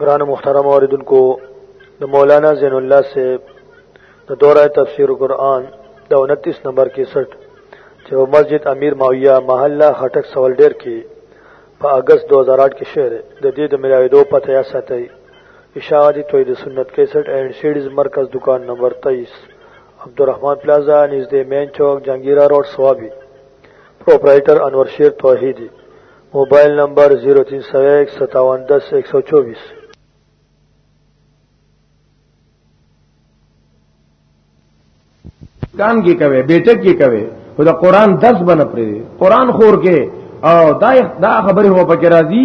گران محترم آردن کو د مولانا زین اللہ سے د دورہ تفسیر قرآن د انتیس نمبر کی سٹ چې په مسجد امیر ماویہ محله خټک سوال ډیر کې په اگست 2008 کې شعر د دې د ملاویدو پته یا ساتي اشاعتی توحید سنت 61 اینڈ سیډز مرکز دکان نمبر 23 عبدالرحمن پلازا نزد مین چوک جنگیرہ روڈ سوابی پروپرائٹر انور شیر توحیدی موبائل نمبر 03015710124 کام کې کوي بیٹک کې کوي خو دا قران درس بنه پرې قران خور کې او دا دا خبره هو پکې راځي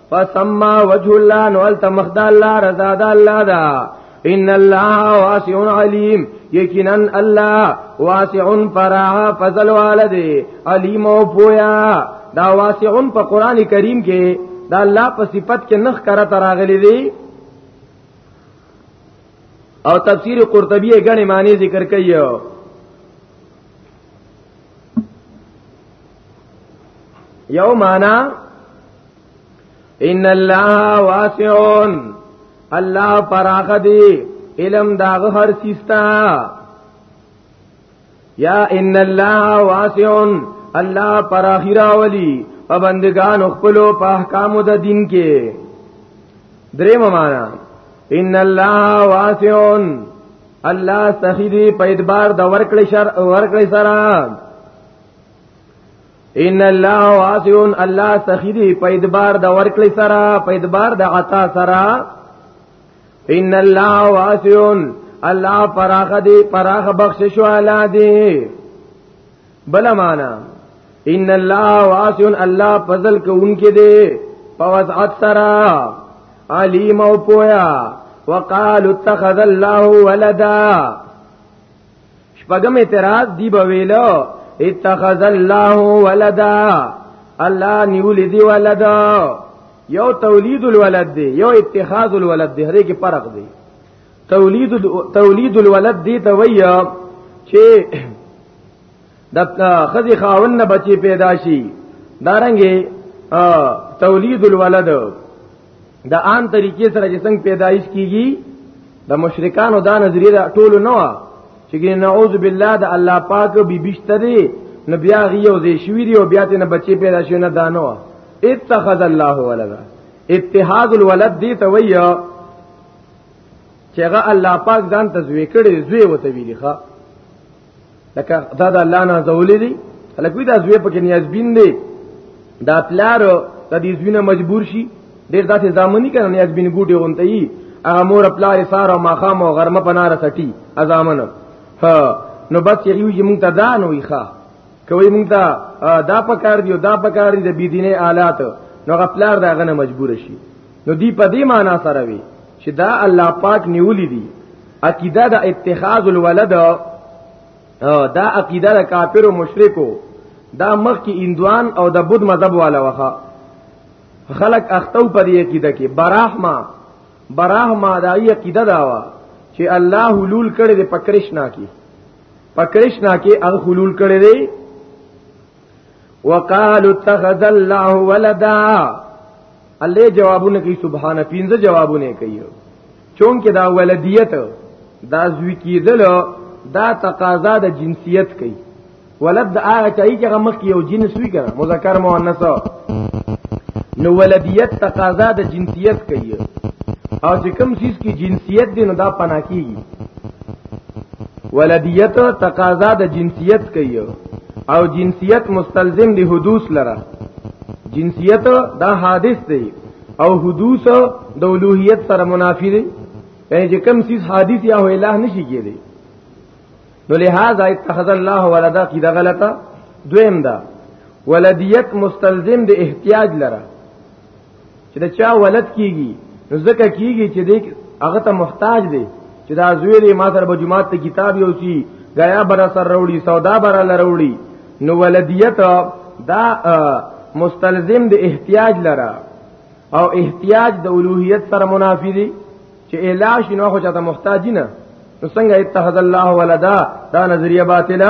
فسما وجه الله نو التمخد الله رضا د الله دا ان الله واسع علیم یقینا الله واسع فراغ فضل والده علیم او پویا دا واسع په قران کریم کې دا الله په صفت کې نخ کرا تراغلی دی او تفسیر قرطبی غنی معنی ذکر کوي یو معنا ان الله واسعون الله پراخ دی علم داغ هر سیستا یا ان الله واسعون الله پراخ راولی په بندگان خپلو په احکامو د دین کې درې معنا ان الله واسعون الله سخی دی په اعتبار د ورکړې شر ورکړې سره ان الله واسع الله سخیری په ادبار د ورکړې سره په ادبار د عطا سره ان الله واسع الله فراخ دی فراخ بخشش والا دی بل معنا ان الله واسع الله فضل کوونکې دی په وسعت سره علیم او پویا وقالوا اتخذ الله ولدا شپږم اعتراض دی به ویلو اتخذ الله ولدا الله نیول دی ولدا یو تولید الولد دی یو اتخاذ الولد دی هرې کې فرق دی تولید تولید الولد دی ته ویا چې د خزي خاون نه بچي پیدا شي دارنګي تولید الولد د عام طریقې سره چې څنګه پیدایش کیږي د مشرکانو دا نظریه د ټولو نه و چې نعوذ بالله د الله پاک به بشته دی نو بیا غیو زی شوی دی او بیا ته نه بچی پیدا شو نه دانو اتخذ الله ولدا اتحاد الولد دی ته ویو چې هغه الله پاک ځان تزوی کړي زوی وته ویلی ښا لکه دا د الله نه زولې دي لکه دا زوی پکې نیاز بین دی دا پلار د دې زوینه مجبور شي ډېر داسې ځامنی کنه نیاز بین ګوډي غونته یي هغه مور پلار سار او ماخام او غرمه پنار سټي ازامن ها نو بس یو یې مونږ ته دا نو ښه کوي مونږ ته دا پکار دی دا پکار دی د بيدینه آلات نو غفلار دا غنه مجبور شي نو دی په دې معنی سره وی چې دا الله پاک نیولې دي عقیده د اتخاذ الولد دا عقیده د کافر او مشرکو دا مخ کې اندوان او د بود مذهب والا وخه خلق اختو په دې عقیده کې براحما براحما دا یې عقیده دا وا چې الله حلول کړي د پکرشنا کې پکرشنا کې هغه حلول کړي دی وقالوا اتخذ الله ولدا الله جوابونه کوي سبحان پینځه جوابونه کوي چون کې دا ولدیت دا زوی کیدل دا تقاضا د جنسیت کوي ولد د هغه چای چې غمخ کې یو جنس وی کنه مذکر مؤنث نو ولدیت تقاضا د جنسیت کوي او چې کوم چیز کې جنسیت دی نو دا پنا کیږي ولدیت تقاضا د جنسیت کوي او جنسیت مستلزم دی حدوث لره جنسیت دا حادث دی او حدوث د اولوہیت سره منافی دی یعنی چې کم سیس حادث یا هو الہ نشي کېدی نو لہذا اتخذ الله ولدا کی دا غلطه دویم دا ولدیت مستلزم د احتیاج لره چې دا چا ولد کیږي نو زکه کیږي چې دې هغه ته محتاج دی چې دا زویری ما سره به جمعات ته کتاب یو چی غیا بر سر وروړي سودا بر لروړي نو ولدیت دا مستلزم د احتیاج لره او احتیاج د اولوہیت سره منافی دی چې الاش نو خو چاته محتاج نه نو څنګه اتخذ الله ولدا دا نظریه باطله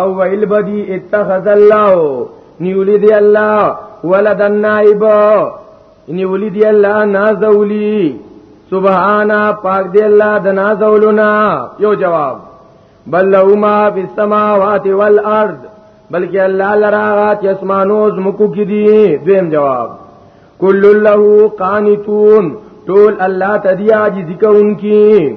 او ویل بدی اتخذ الله نیولی دی الله ولد النائب نیولی دی الله نازولی سبحانا پاک دی الله د نازولنا یو جواب بل له ما فی السماوات والارض بلکې الله لراغات یسمانو زمکو کې دی دویم جواب کل له قانتون ټول الله تدیا عاجز کوونکی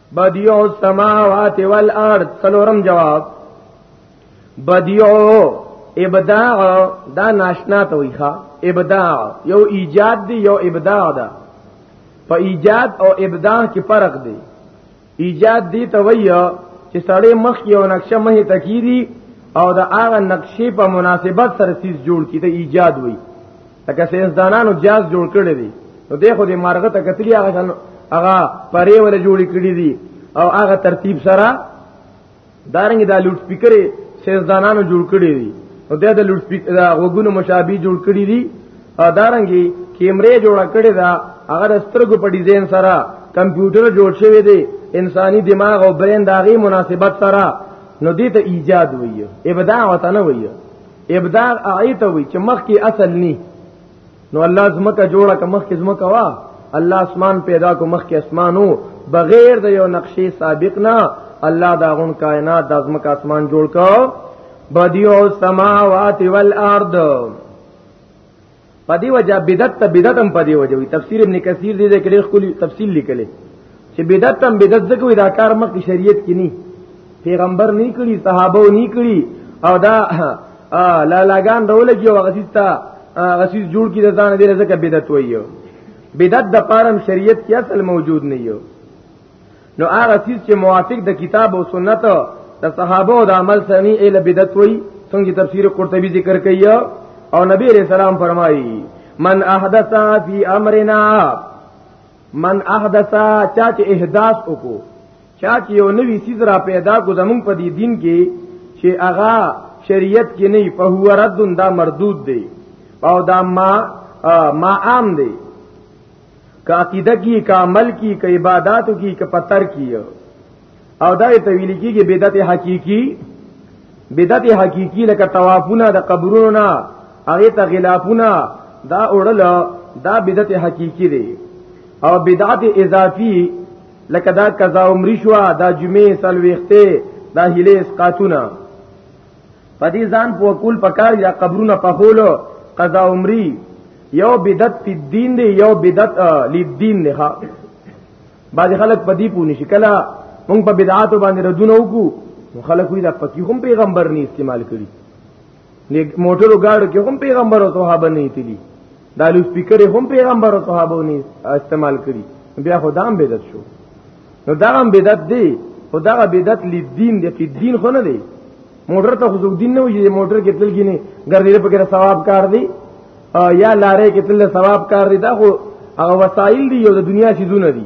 بدیو السماوات والارض څلورم جواب بدیو ابداع دا ناشنا ته ویخه ابداع یو ایجاد دی یو ابداع ده په ایجاد او ابداع کې فرق دی ایجاد دی ته ویو چې سړی مخ یو نقشه مه تکیری او د هغه نقشې په مناسبت سره سیس جوړ کړي ته ایجاد وایي لکه سیزدانانو جاز جوړ کړی دی نو دغه د مارغه ته کتلی هغه شان هغه پرې ول جوړی کړی دی او هغه ترتیب سره دارنګ دا لوډ سپیکر سیزدانانو جوړ کړی دی نو د د لوډ سپیکر دا وګونو مشابه جوړ کړی دی او دارنګ کیمرې جوړ کړی دا هغه د سترګو په ډیزاین سره کمپیوټر جوړ شوی دی انساني دماغ او برین داغي مناسبت سره نو دې ته ایجاد وایي ابداع وته نه وایي ابدار اعیته وی چې مخ کې اصل ني نو الله زمکه جوړه که مخ کې زمکه وا الله اسمان پیدا کو مخ کې اسمانو بغیر د یو نقشې سابق نه الله دا غون کائنات د زمکه اسمان جوړ کو بدیع السماوات والارض په دی وجه بدعت ته بدعت هم په دی وجه وي تفسیر ابن کثیر دې ذکر خپل تفصیل لیکلی چې بدعت هم بدعت ځکه وي دا کار مخ شریعت کې نه پیغمبر نه کړی صحابه نه کړی او دا لا لاګان ډول کې وغسیستا غسیس جوړ کی د ځان دې ځکه بدعت وایو بدعت د پارم شریعت کې اصل موجود نه یو نو هغه چیز چې موافق د کتاب او سنت د صحابه او د عمل سنی ال بدعت وای څنګه تفسیر قرطبی ذکر کوي او نبی علیہ السلام فرمایي من احدث فی امرنا من احدث چا چې احداث وکړو چا چې یو نوی سیز را پیدا کو زمون په دې دین کې چې اغا شریعت کې نه په هو رد دا مردود دی او دا ما ما عام دی که عقیده کی که عمل کی که عباداتو کی که پتر کی او دا ته ویل کیږي بدعت حقيقي بدعت حقيقي لکه توافونه د قبرونو نه هغه ته غلافونه دا اورل دا بدعت حقيقي دی او بدعت اضافي لکه دا قضا عمر شو دا جمعه سلويخته دا هله اسقاتونه په دې ځان په وکول پکار یا قبرونه په خولو قضا عمری یو بدعت په دین دی یو بدعت لدین دی ها بعض خلک په دې پونی شي کله مونږ په بدعات باندې ردونه وکړو نو خلک وی دا پکې هم پیغمبر نه استعمال کړي نیک موټرو گاډو کې هم پیغمبر او صحابه نه تللی دا لوس سپیکر هم پیغمبر او صحابه نه استعمال کړي بیا خدام بدعت شو نو دا هم بدعت دی او دا بدعت لدین دی په دین خو نه دی موټر ته خو دین نه وي موټر کې تل کې نه ګرځي په کې ثواب کار دی یا لارې کې تل ثواب کار دی دا خو هغه وسایل دی یو د دنیا شیزونه دی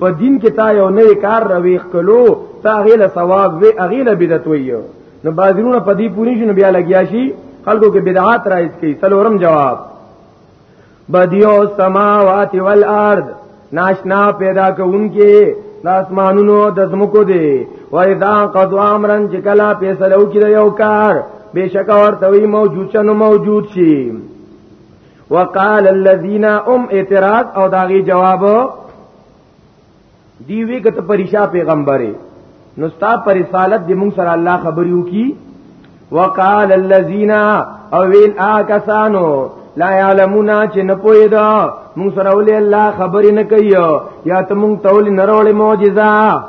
په دین کې تا یو نه کار رويخ کلو تا غیله ثواب وی غیله بدعت وی نو بازرونه په دې پوری شنو بیا لګیا شي خلکو کې بدعات راځي څلورم جواب بدیو السماوات والارض ناشنا پیدا کوونکې د اسمانونو د زمکو دی و اذا قد امرن چې کلا فیصله وکړي یو کار بشک ورته وی موجود شنو موجود شي وقال الذين ام اعتراض او داغي جواب دی وی کته پریشا پیغمبره نو ستا پر رسالت دی مونږ سره الله خبريو کی وقال الذين او ویل آکسانو لا يعلمون چې نه پوي دا مونږ سره ولې الله خبرې نه کوي یا ته مونږ تول نه وروړي معجزه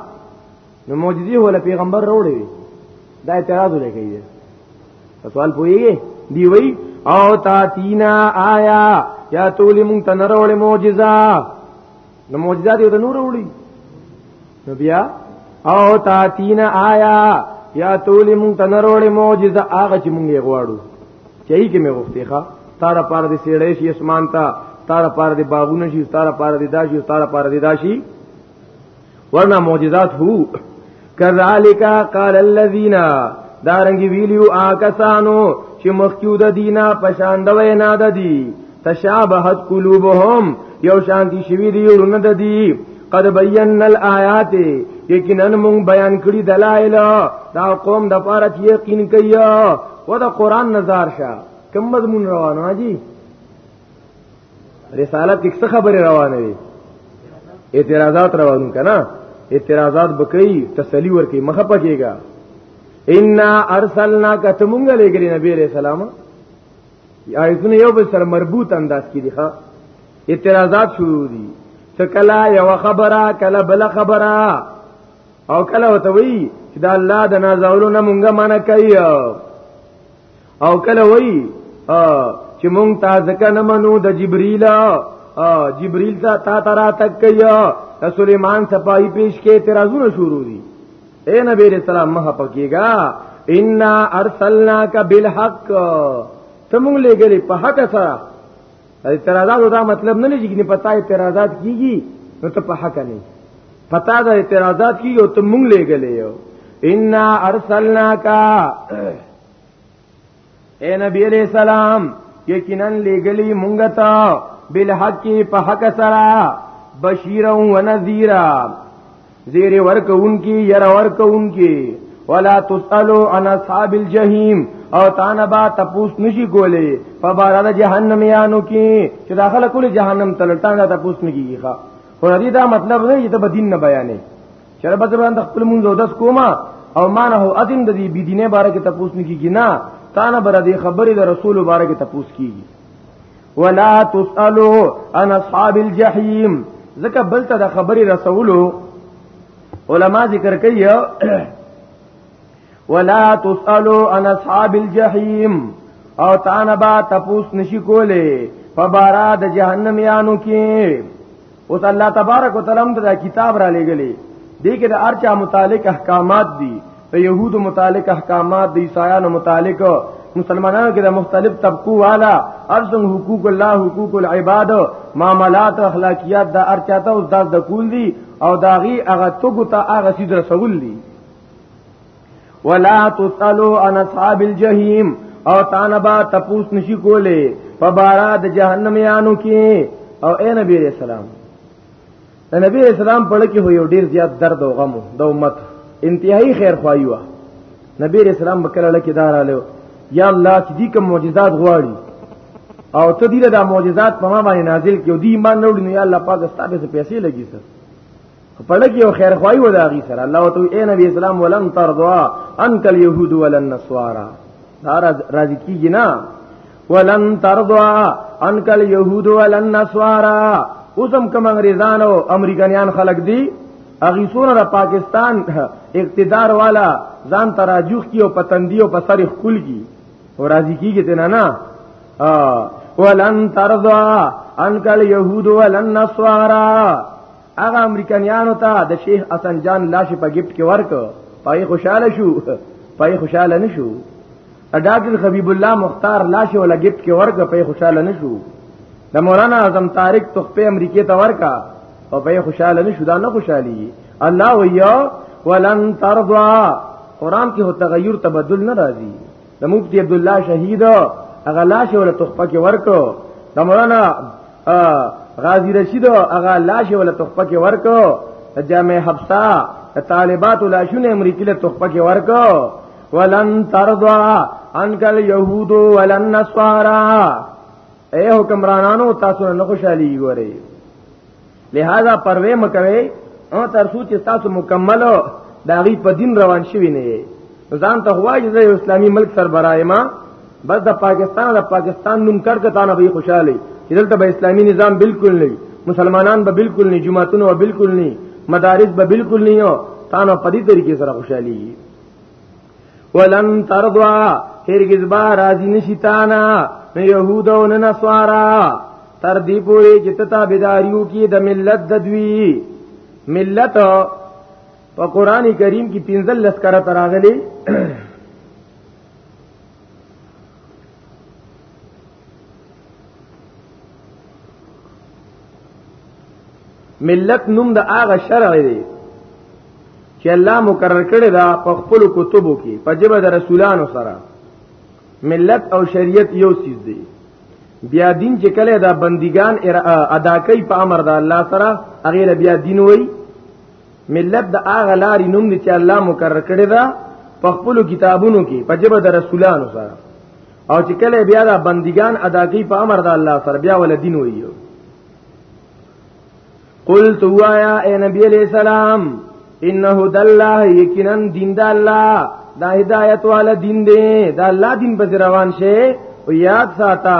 نو معجزي ولا پیغمبر وروړي دا اعتراض لري کوي سوال پوي دی وی او تاتینا آیا یا تولی مونږ ته نه وروړي معجزه نو معجزات یو د نور وړي نو بیا او تاتین آیا یا تولی مونږ ته نروړې معجزه هغه چې مونږ یې غواړو چې یې کې مې غوښتې ښا تاره پار دې سیړې شي اسمان ته تاره پار دې باغونه شي تاره پار دې داشي تاره پار دې داشي ورنه معجزات هو کذالک قال الذين دارنګي ویلیو آکسانو چې مخکیو د دینا پشان د وینا د دی تشابهت قلوبهم یو شانتی شوی دی ورونه د دی قد بینا الآیات یقینا مون بیان کړی دلایل دا قوم د پاره چې یقین کوي و دا قران نظر شه کوم مضمون روانه جی رسالت کې څه خبره روانه وي اعتراضات روانو کنا اعتراضات بکئی تسلی ورکی مخه پکېګا ان ارسلنا کتمونګ لګری نبی علیہ السلام آیتونه یو بل سره مربوط انداز کې دي ښا اعتراضات شروع دي څه کلا یو خبره کلا بل خبره او کلا وتوي چې دا الله د نازولو نه مونږه منع کوي او کله وای چې مونږ تا ځکه نه منو د جبرئیل جبرئیل ته تا ترا تک کیا د سليمان صفائی پیش کې اعتراضونه شروع دي اے نبی رسول الله مه پکېګا ان ارسلناک بالحق تمون لګلې په حق سره اعتراضات دا مطلب نه لږی چې پتا اعتراضات کیږي نو ته په حق نه پتا دا اعتراضات کیږي او ته مونږ لګلې یو ان ارسلناک اے نبی علیہ السلام یقینا لګلی مونږ ته بالحق په حق سره بشیرا و نذیرا زیر ورکونکي ير ورکونکي ولا تسالو عن اصحاب الجحیم او تانا با تپوس نشی کولی فبارد جهنم یانو کی چې داخله کولی جهنم تلتان دا تپوس نگیگی خواه خو دې دا مطلب نه چې ته بدین نه بیانې چر به زبان د خپل مونږ دس کوما او مان هو اذن د دې بيدینه باره کې تپوس نه کیږي نه تانه بر دې خبره د رسول باره کې تپوس کیږي ولا تسالو عن اصحاب الجحیم ځکه بل ته د خبرې رسولو علما ذکر کوي ولا تسالو عن اصحاب الجحیم او تانبا تپوس نشی کوله فبارا د جهنم یانو کې اوس الله تبارک وتعالى هم دا کتاب را لګلې دې کې د ارچا متعلق احکامات دي د يهودو متعلق احکامات د عیسایانو متعلق مسلمانانو کې د مختلف طبقو والا ارزم حقوق الله حقوق العباد معاملات اخلاقیات د ارچاته اوس داس د کول دي او داغي هغه توګه ته هغه سید رسول دي ولا تسالو عن اصحاب الجحیم او تانه با تپوس نشي کوله په بارا د جهنم یانو کې او اے نبی رسول الله د نبی اسلام په لکه هو یو ډیر زیات درد او غم د امت انتهایی خیر خوایي وا نبی اسلام بکره لکه دار اله یا الله چې دې کوم معجزات غواړي او ته دې دا معجزات په ما باندې نازل کړي او دې ایمان نه وړي نو یا الله پاک ستاسو پیسې لګي سر پړک یو خیر خوای و داغي سره الله تو اے نبی اسلام ولن ترضا انک اليهود ولن نسوارا دا راضی کیږي نه ولن ترضا انک اليهود ولن نسوارا اوسم کوم انګریزان او امریکایان خلق دي اغي سونه د پاکستان اقتدار والا ځان تراجوخ کی او پتندی او پسر خپل کی او راضی کیږي ته نه نه ولن ترضا انک اليهود ولن نسوارا هغه امریکایانو ته د شیخ حسن جان لاش په گیفت کې ورک پای خوشاله شو پای خوشاله نشو ډاکټر حبیب الله مختار لاش ولا گیفت کې ورک پای خوشاله نشو د مولانا اعظم طارق تخپه امریکای ته ورکا او پای خوشاله نشو دا نه خوشالي الله ویا ولن ترضا قران کې هو تغیر تبدل نه راځي د مفتی عبد الله شهید هغه لاش ولا تخپه کې ورکو د مولانا غازی رشید هغه لاش ولا تخپه کې ورکو جامع حبسا طالبات لاشونه امریکای له تخپه کې ورکو ولن ترضا عنك اليهود ولن نصارا اے حکمرانانو تاسو نه خوشالي ګوري لہذا پروي مکوي او تر سوچ تاسو مکمل داغي په دین روان شوی نه ځان ته هواي چې اسلامي ملک سربراهه ما بس د پاکستان د پاکستان نوم کړ کته نه به خوشاله چې دلته به اسلامي نظام بالکل نه مسلمانان به بالکل نه جماعتونه به بالکل نه مدارس به بالکل نه یو تانه په دې طریقې سره خوشحالي ولن ترضوا هرگز با راضی نشی تانا نه يهود او نه نصارا تر دې پورې چې تتا بيداریو کې د ملت د دوی ملت په قران کریم کې 15 لسکره تراغلي ملت نوم د هغه شرع دی چې الله مقرر کړی دا په خپل کتبو کې په جبه د رسولانو سره ملت او شریعت یو چیز دی بیا دین چې کله دا بندگان ادا کوي په امر د الله سره هغه بیا دین وای ملت د هغه لارې نوم دی چې الله مقرر کړی دا په خپل کتابونو کې په جبه د رسولانو سره او چې کله بیا دا بندگان ادا کوي په امر د الله سره بیا ول دین ویو قل تو یا اے نبی علیہ السلام انه د الله یقینا دین د الله دا هدایت والا دین دی دا الله دین په روان شي او یاد ساته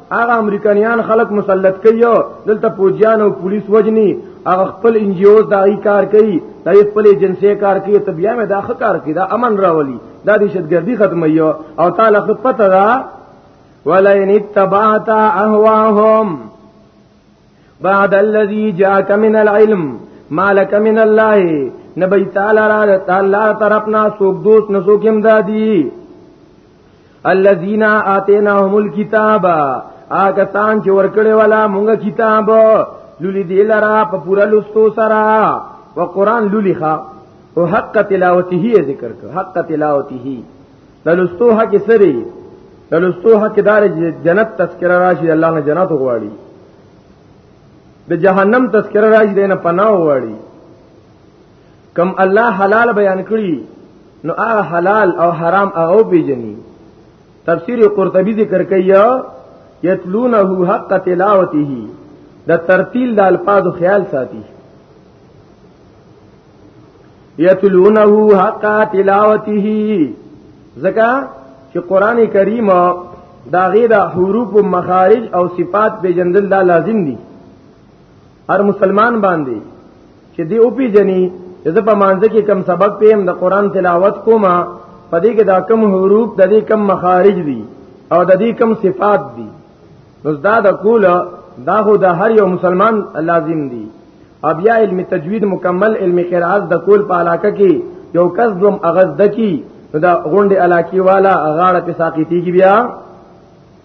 هغه امریکایان خلک مسلط کوي دلته پوجیان او پولیس وجني هغه خپل انجیوز دای کار کوي دای خپل ایجنسی کار کوي ته بیا مې دا کار کوي دا امن راولي دا دهشتګردي ختمي او تعالی خپل پته دا ولئن اتبعت اهواهم بعد الذي جاءك من العلم ما لك من الله نبي تعالی را تعالی طرفنا سوق دوست نسوکم دادی الذين آتيناهم الكتاب آګه سان چې ورکړې والا مونږه کتاب لولي دی لرا په پورا لستو سرا و قران لولي ښا او حق تلاوته ذکر کړ حق تلاوته لستو حق سری لستو حق دار جنت تذکرہ راشي الله نه جنت غواړي د جهنم تذکرہ راشي دینه پناه غواړي کم الله حلال بیان کړی نو هغه حلال او حرام هغه پیجنی تفسیر قرطبی ذکر کوي یتلونه حق تلاوته د ترتیل د الفاظ خیال ساتي یتلونه حق تلاوته زکه چې قران کریم دا غیر حروف مخارج او صفات به جندل دا لازم دي هر مسلمان باندې چې دی او پی جنې زه په مانځ کې کم سبق پېم د قران تلاوت کوم په دې کې دا کم حروف د دې کم مخارج دي او د دې کم صفات دي نو دا د کول دا هو د هر یو مسلمان لازم دي او بیا علم تجوید مکمل علم قرائت د کول په علاقه کې یو کس دوم اغز دکی دا غونډه علاقه والا غاړه په ساقیتیږي بیا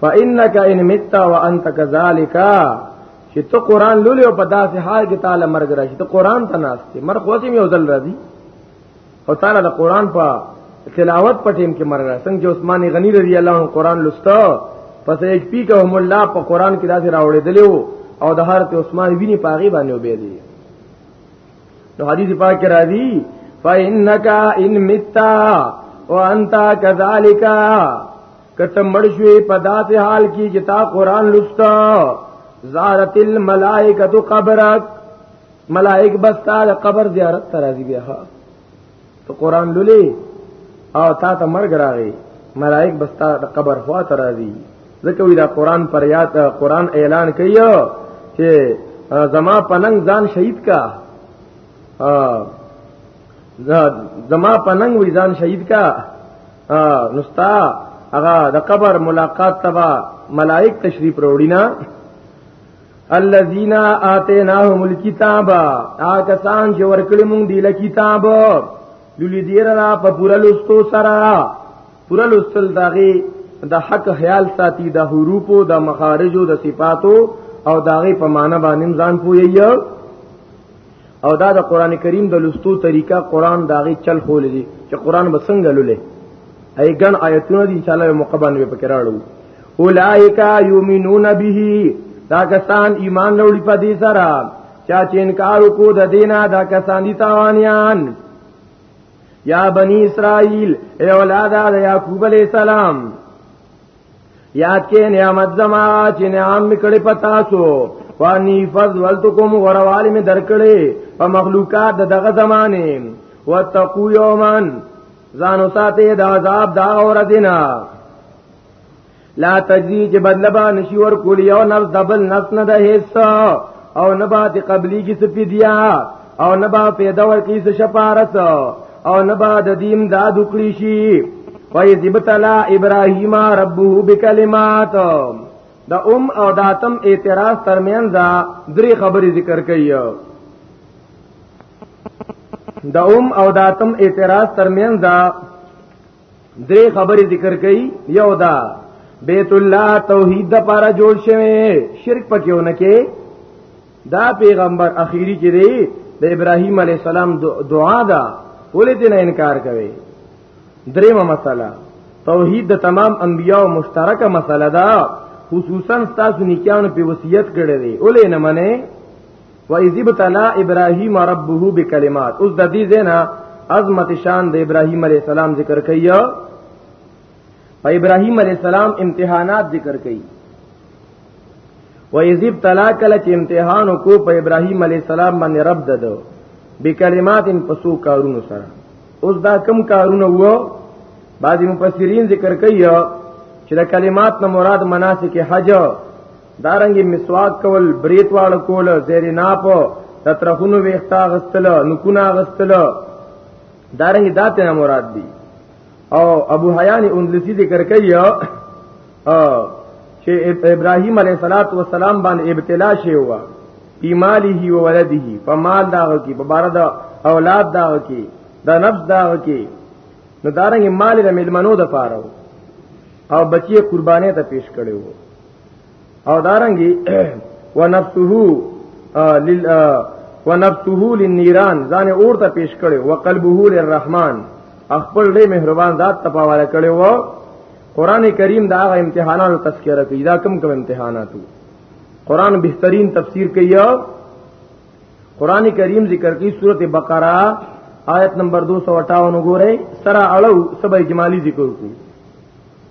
فانك ان مت وانت كذلك چې ته قران لولې او په داسې حال کې تعالی مرګ راشي ته قران ته ناشته مرګ خو سم یو ځل راځي او تعالی د قران په تلاوت په ټیم کې مرګ راځي څنګه عثمان غنی رضی الله عنه قران لستا پس ایچ پی کا هم الله په قران کې داسې راوړې دلیو او د حضرت عثمان ویني پاغي باندې وبې دي نو حدیث پاک کې راځي فإنك إن مت وأنت كذلك کته مړ شوې په داسې حال کې چې تا قران لستا زارت الملائکه قبرک ملائک بس تا د قبر زیارت ته راځي بیا ته قران لولې او تا ته مرګ راغی ملائک بس تا د قبر خوا ته راځي ځکه وی دا قران پر یاد قران اعلان کوي چې زما پننګ ځان شهید کا زما پننګ وی ځان شهید کا نستا هغه د قبر ملاقات تبا ملائک تشریف وروړي نه الذين آتيناهم الكتاب آکسان چې ورکړي مونږ دی له کتاب لولي دیر را په پورا لستو سره پورا لستل داغي د حق خیال ساتي د حروفو د مخارجو د صفاتو او داغي په معنا باندې ځان پوي او دا د قران کریم د لستو طریقه قران داغي چل خول دي چې قران به څنګه لولې ای ګن آیتونه دي ان شاء الله مقبن به پکې راړو اولائک یؤمنون به دا کسان ایمان لري په دې سره چا چې انکار وکړو د دینه دا کسان دي تاوانیان یا بنی اسرائیل ای اولاد د یعقوب علی السلام یاد کې نعمت زما چې نعام میکړې پتا سو وانی فضلتکم غروالی می درکړې په مخلوقات دغه زمانه وتقو یومن ځانو ساته د عذاب دا اور دینا لا تجزی چې بدلبا نشي ور کولی او نفس دبل نفس نه د حصہ او نبات قبلی کی سپیدیا او نبا پیدا ورکی څه شفارت او نبا د دیم دا دکلی شي وایز ابتلا ابراهیم ربه بکلمات د ام او داتم اعتراض ترمنځ درې خبرې ذکر کړي د ام او داتم اعتراض ترمنځ درې خبرې ذکر کړي یو دا بیت الله توحید د پاره جوړ شوی شرک پکې ونه کې دا پیغمبر اخیری کې دی د ابراهیم علی السلام دعا دا ولې دې نه انکار کوي دریمه مسله توحید د تمام انبیاو مشترکه مسله ده خصوصا تاسو نیکانو په وصیت کړی دی ولې نه منئ و اذ ابتلا ابراهیم ربه بکلمات اوس د دې زینا عظمت شان د ابراهیم علی السلام ذکر کیا په ابراهیم علی السلام امتحانات ذکر کړي و اذ ابتلا کله چې امتحان کو په ابراهیم علی السلام باندې رب ددو بکلمات پسو کارونو سره اوس دا کم کارونه وو بعضی مفسرین ذکر کوي چې د کلمات نه مراد مناسک حج دارنګي مسواک کول بریت واړ کول زیر ناپ تطرفونو ویختا غستل نکونه غستل دارنګي داته نه مراد دي او ابو حیان اندلسی ذکر کوي چې ابراهیم علیه الصلاۃ والسلام باندې ابتلا شي هوا بیماله و ولده په مال داغه کې په بار د اولاد داغه کې د نفس داغه کې نو دارنګ مال د ملمنو د پاره او بچي قربانې ته پیش کړي وو او دارنګي ونفسه لل ونفسه للنيران ځان اورته پیش کړي وقلبه للرحمن خپل دې مهربان ذات ته پاواله کړي وو قران کریم دا هغه امتحاناتو تذکرہ کوي دا کم کم امتحاناتو قران بهترین تفسیر کوي قران کریم ذکر کی سورته بقره آیت نمبر 258 وګورئ سره اړو سبا اجمالی ذکر کوي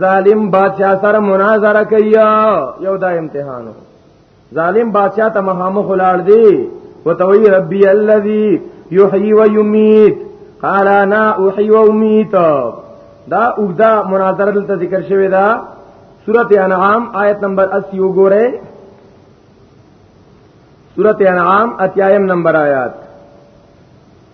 ظالم بادشاہ سره مناظره کوي یو دا امتحانو ظالم بادشاہ ته مخامخ لاړ دی وتوی ربي الذي يحيي ويميت قال انا احيي واميت دا اوږدا مناظره دلته ذکر شوی دا سورته انعام آیت نمبر 80 وګوره سورته انعام اتیایم نمبر آیات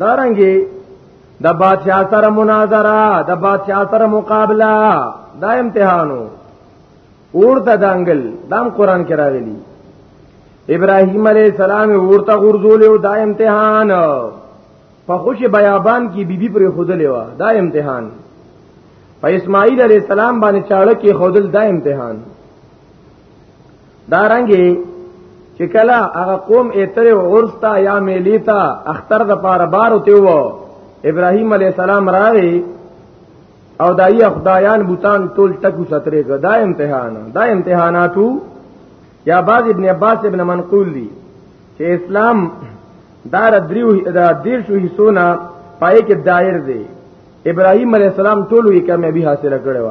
دارنګي د بادشاہ سره مناظره د بادشاہ سره مقابله دا امتحانو اورته دانګل دام قران کې راغلي ابراهيم عليه السلام ورته غرزول او دا امتحان په خوش بیابان کې بیبي پر خودلې و دا امتحان په اسماعیل علیہ السلام باندې چاړه کې خودل دا امتحان دارنګي چې کله هغه قوم اتر او اورستا یا میلیتا اختر د پاره بار وته و ابراهیم علی السلام راغی او دای خدایان بوتان ټول ټکو سترې کو دا امتحان دا امتحاناتو یا بعض ابن عباس ابن منقول دی چې اسلام دار دریو دا دیر شو حصونا پای کې دایر دی ابراهیم علی السلام ټول یې کامیابی حاصله کړې و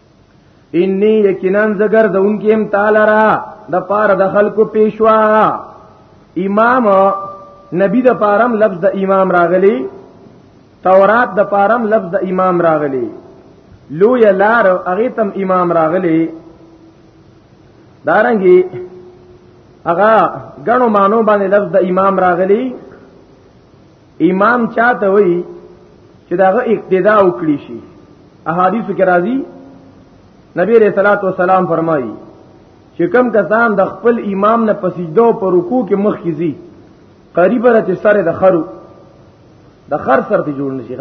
انی یقینا زګر د انکی هم تعالی را د پار د خلکو پیشوا امام نبی د پارم لفظ د امام راغلی تورات د پارم لفظ د امام راغلی لو یا لار اغه تم امام راغلی دارنګي اغا غنو مانو باندې لفظ د امام راغلی امام چاته وی چې داغه اقتدا وکړي شي احادیث کې راځي نبی رسول الله والسلام فرمایي چې کم کسان د خپل امام نه پسیدو پر رکوع کې مخ کیږي قریب راته سره د خرو د خر سره ته جوړ نشي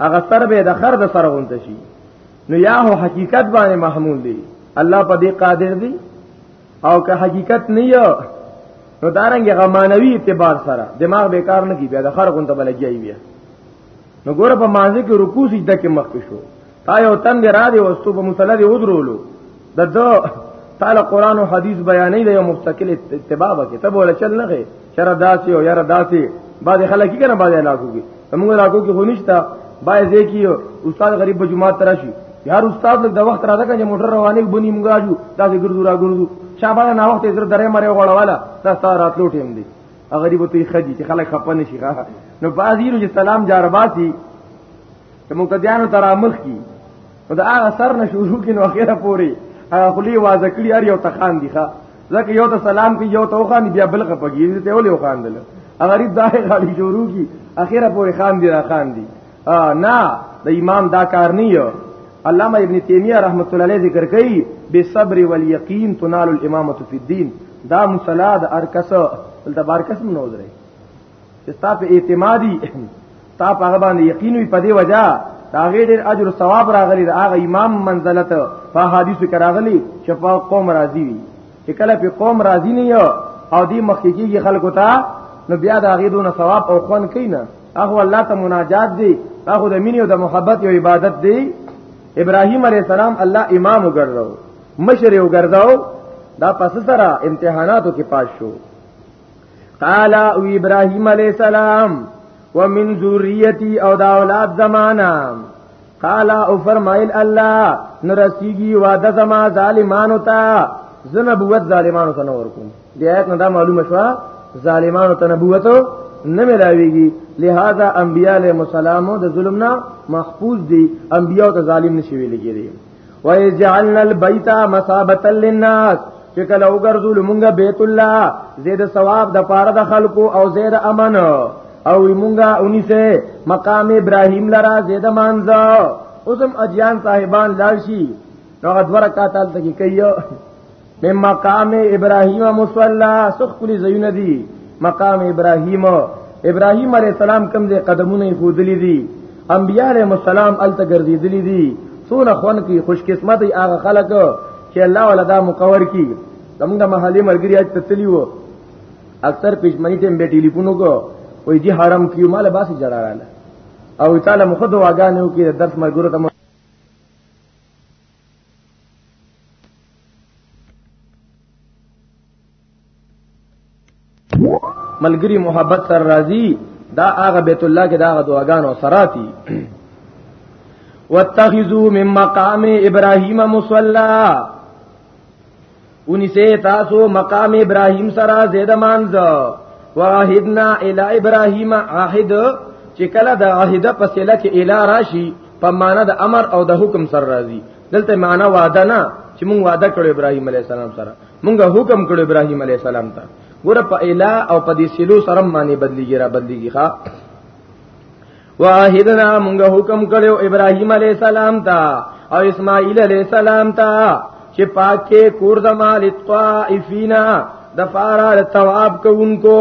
هغه سره به د خر د سره غونته شي نو یا هو حقیقت باندې محمول دی الله په دې قادر دی او که حقیقت نه یو نو دارنګ غمانوي اعتبار سره دماغ به کار نه کی بیا د خر غونته بلګیای بیا نو ګوره په مازه کې رکوع سجده کې مخ کې شو تا یو تن دی را دی وستو په مصلی دی ودرولو د دو تعالی قران او حدیث بیانې دی یو مستقل اتباع وکړه ته بوله چل نه چر داسي او یار داسي بعد خلک کیږي نه بعد علاقو کې موږ علاقو کې خونښتا بای زه کې استاد غریب په جمعه تراشي یار استاد لږ د وخت راځه کنه موټر روانې بنی موږ راځو داسې ګرځو را ګرځو شابه نه وخت زر درې مری وړواله تاسو راتلو ټیم دی غریب ته خدي چې خلک خپنه شي نو بعضی چې سلام جارباسي ته مقتدیانو تر امخ کی نو دا هغه سر نه شروع کین اخره پوری هغه خلی واځ کړی ار یو تخان دی ښا ځکه یو ته سلام کوي یو ته وخان بیا بل خپګی ته ولې وخان دل غریب دا غاړي شروع کی اخره پوری خان دی را خان دی نه د امام دا کار نه یو علامه ابن تیمیه رحمت الله علیه ذکر کوي بالصبر والیقین تنال الامامه فی الدین دا مصلا د ارکس تل تبارکس منوذره چې تا په اعتمادي تا په هغه باندې یقین وي په دې وجہ دا غیر ډیر اجر ثواب راغلی دا هغه امام منزلت په حدیثو کې راغلی چې په قوم راضی وي چې کله په قوم راضی نه یو او دی مخکېږي خلکو ته نو بیا دا غیر دونه ثواب او خوان کینا هغه الله ته مناجات دی هغه د مینې او د محبت او عبادت دی ابراهیم علی السلام الله امام وګرځاو مشر وګرځاو دا پس سره امتحاناتو کې پاس شو قال او ابراهيم عليه السلام ومن ذريتي او دا اولاد زمانہ قال او فرمایل الله نرسیږي وعده زما ظالمانو ته زه نبوت ظالمانو ته نه ورکوم دی آیت نه دا معلومه شو ظالمانو ته نبوت نه ملاویږي لہذا انبیاء علیهم السلام د ظلم نه محفوظ دي انبیاء ته ظالم نشي ویل کېږي ويجعلنا البيت مثابه للناس چې کله وګرځول مونږه بیت الله زید ثواب د پاره د خلکو او زید امن او مونږه اونی سه مقام ابراهیم لرا زید مانځه اوسم اجیان صاحبان لارشي نو غدوره کاتل تکي کوي من مقام ابراهیم مصلا سخ کلی زین دی مقام ابراهیم ابراهیم علی السلام کم دې قدمونه خودلې دي انبیاء علی السلام الته ګرځېدلې دي څونه خون کی خوش قسمت ای هغه خلک چې الله ولا دا مقور کی زمونږ محلي مرګري اج تتلی وو اکثر پښمنی ټیم به ټلیفون وکړو وای جی حرام کیو مال باسي جړا رااله او تعالی مخدو واګانو کې درس مرګرو ته ملګری محبت سر راضی دا هغه بیت الله کې دا هغه دعاګانو سراتی واتخذوا من مقام ابراهيم مصلى اونی سے تاسو مقام ابراهیم سره زید مانځ واحدنا الی ابراهیم عهد چې کله د عهد په سله کې الی راشي په معنا د امر او د حکم سره راځي دلته معنا وعده نه چې مونږ وعده کړو ابراهیم علی السلام سره مونږ حکم کړو ابراهیم علی السلام ته ګوره په اله او په دې سلو سره معنی بدلیږي را بدلیږي ښا واحدنا موږ حکم کړو ابراهيم عليه السلام ته او اسماعیل عليه السلام ته چې پاکه کور د مال طائفینا د فارا تواب کوونکو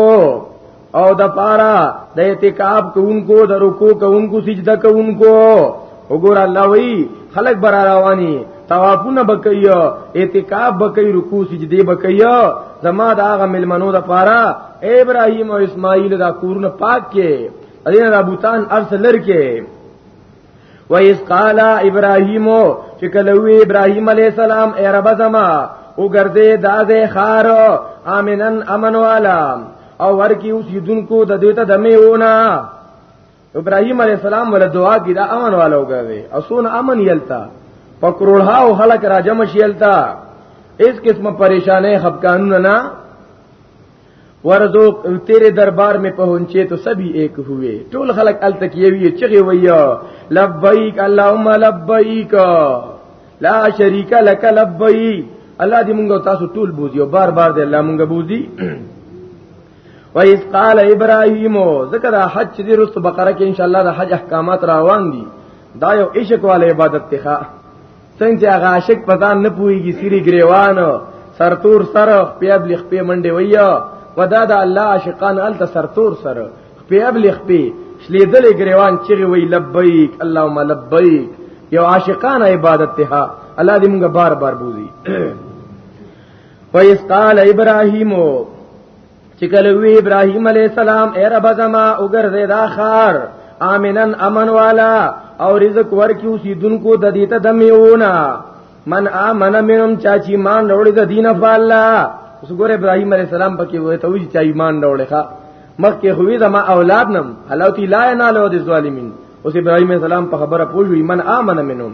او د فارا د اعتکاف کوونکو د رکوع کوونکو سجده کوونکو وګور الله وی خلق بر رواني توافونه بکیا اعتکاف بکای رکوع سجدي بکیا زما دا غ ملمنو د پاره ابراهيم او اسماعیل دا کورونه پاک کې اذن ربوتان ارس لرکه و اس قال ابراهيم چې کله وی ابراهيم عليه السلام اے رب زما او ګرځې دازه خار امنن امن والا او ورکی اوس یدونکو د دوی ته دمه ونا ابراهيم عليه السلام ول دعا کی دا امن والا وګوي اسون امن یلتا پکروړها او خلق راجم شیلتا اس قسم پریشانه خفقانونه نه ورزو تیرے دربار میں پہنچے تو سبھی ایک ہوئے ټول خلق ال تک یہ ہوئے چغے ویا لبیک اللهم لبیک لا شریک لک لبیک الله دې مونږ تاسو ټول بوزي او بار بار دې الله مونږ بوزي وَإِذْ قَالَ إِبْرَاهِيمُ ذکر حج دې رست بقره کې ان شاء الله د حج احکامات روان دي دا یو عشق والے عبادت ته څنګه چې هغه عاشق پتان نه پويږي سری گریوان سرتور سر پیاب لخ په منډه ویا ودا د الله عاشقان ال سرتور سر پیاب لخ په شلیدل گریوان چې وی لبیک اللهم لبیک یو عاشقان عبادت ته الله دې موږ بار بار بوزي فیس قال ابراهیم چې کله وی ابراهيم عليه السلام اے رب زما وګرځي دا خار امنن امن والا او رزق ورکیو سی دن کو د دې ته دمیونا من امن منم چا چې مان وروړي د دین په الله اوس ګور ابراهيم عليه السلام پکې وې ته وی چا ایمان وروړي ښا مخکې خوې زما اولاد نم حلاوتی لا نه له دې ظالمین اوس ابراهيم عليه السلام په خبره پوښوي من امن منم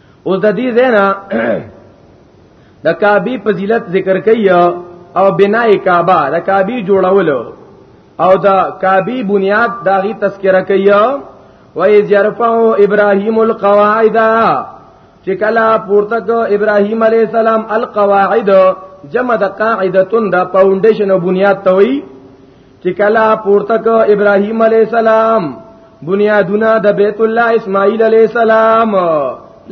او د دې زینا د کعبه فضیلت ذکر کوي او بناء کعبه د کعبه جوړولو او د کعبه بنیاد داغي تذکرہ کوي و اذ يرفع ابراهيم القواعد چې کله پورته کو ابراهيم عليه السلام القواعد جمع د قاعده تون د فاونډیشن او بنیاد توي چې کلا پورته کو ابراهيم عليه السلام بنیادونه د بیت الله اسماعیل علیہ السلام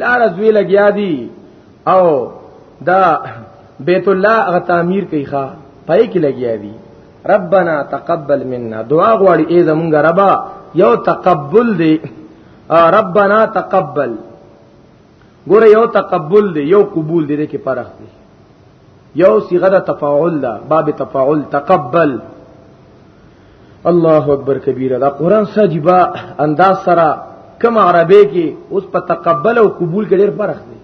لار زوی لګیا دی او دا بیت الله غ تعمیر کوي ښا پای کې لګیا دی ربنا تقبل منا دعا غواړي ای زمونږ ربا یو تقبل دی ربنا تقبل ګوره یو تقبل دی یو قبول دی کې پرخ دی یو صيغه د تفاعل ده باب تفاعل تقبل الله اکبر کبیره دا قران سجبا انداز سره کم عربی کې اوس په تقبل او قبول کې ډېر فرق دی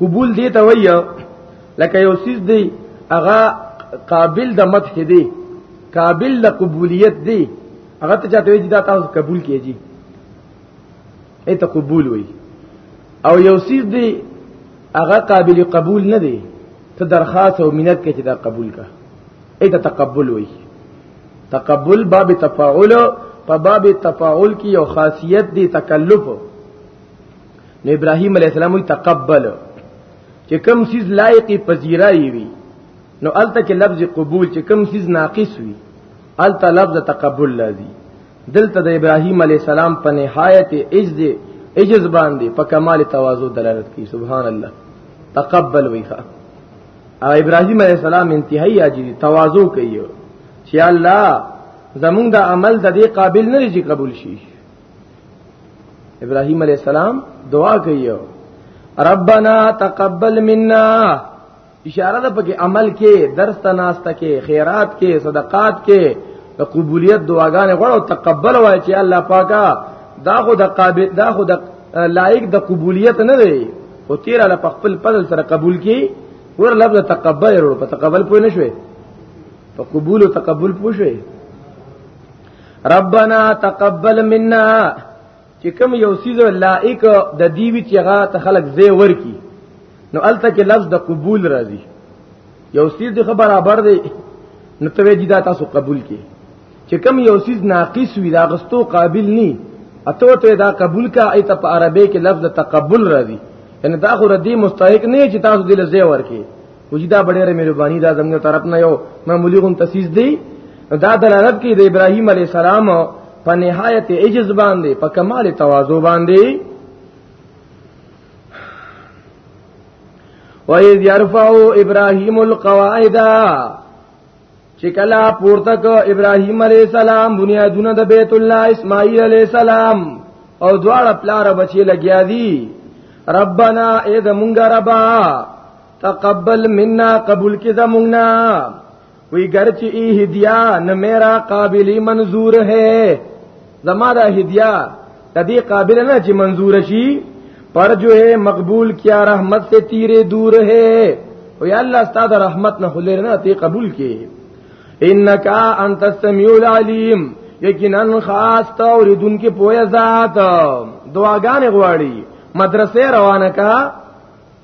قبول دی ته وایو لکه یو سیس دی هغه قابل د مدح دی قابل د قبولیت دی هغه ته چاته وی دا تاسو قبول کیږي ایت قبول وی او یو سیس دی هغه قابل قبول نه دی ته درخواست او منت کې چې دا قبول کا ایته تقبل وای تقبل باب تفاعل په باب تفاعل کې یو خاصیت دی تکلف نو ابراهیم علی السلام وی تقبل چې کم سیز لایق پذیرای وی نو الته کې لفظ قبول چې کم سیز ناقص وی الته لفظ تقبل لذي دلته د ابراهیم علی السلام په نهایت عجز عجز باندې په کمال تواضع دلالت کوي سبحان الله تقبل ویخه او ابراهیم علی السلام انتهایی عاجزی تواضع کوي چې الله زمونږ د عمل د دې قابل نه لږی قبول شي ابراهيم عليه السلام دعا کوي ربنا تقبل منا اشاره ده پکې عمل کې درس ته ناشته کې خیرات کې صدقات کې د قبولیت دعاګانې غواړو تقبل وای چې الله پاکا دا خو د قابل دا خو د لایق د قبولیت نه دی او تیر له خپل فضل سره قبول کی ور لفظ تقبل ورو په تقبل پوه نه شوي په قبول او تقبل پوه شوي ربنا تقبل منا چې کوم یو سیز لائق د دیوی چې هغه ته خلق زی ورکی نو الته کې لفظ د قبول راځي یو سیز د برابر دی نو ته وی دا تاسو قبول کې چې کوم یو سیز ناقص وي دا غستو قابل ني اته ته دا قبول کا ایت په عربی کې لفظ تقبل راځي یعنی دا خو ردی مستحق نه چې تاسو دل زی ورکی وجدا بډېره مهرباني دا زموږ طرف نه یو معمولی غون تسیس دی دا دلالت کوي د ابراهیم علی السلام په نهایت عجز باندې په کمال تواضع باندې وَإِذْ يَرْفَعُ إِبْرَاهِيمُ الْقَوَاعِدَ چې کله پورته کو ابراهيم عليه السلام بنيادونه د بیت الله اسماعيل عليه السلام او دواړه پلار بچي لګیا دي ربنا اې د مونږه ربا تقبل منا قبول کی زمونگنا وی گرچ ای هدیه نه میرا قابلی منظور ہے زما دا هدیه د دې قابل نه چې منظور شي پر جو ہے مقبول کیا رحمت سے تیرے دور ہے او یا الله استاد رحمت نه خلیر نه تی قبول کی انک انت السمیع العلیم یقینا خاص تا اوریدون کې پوهه ذات دعاګانې غواړي مدرسې روانه کا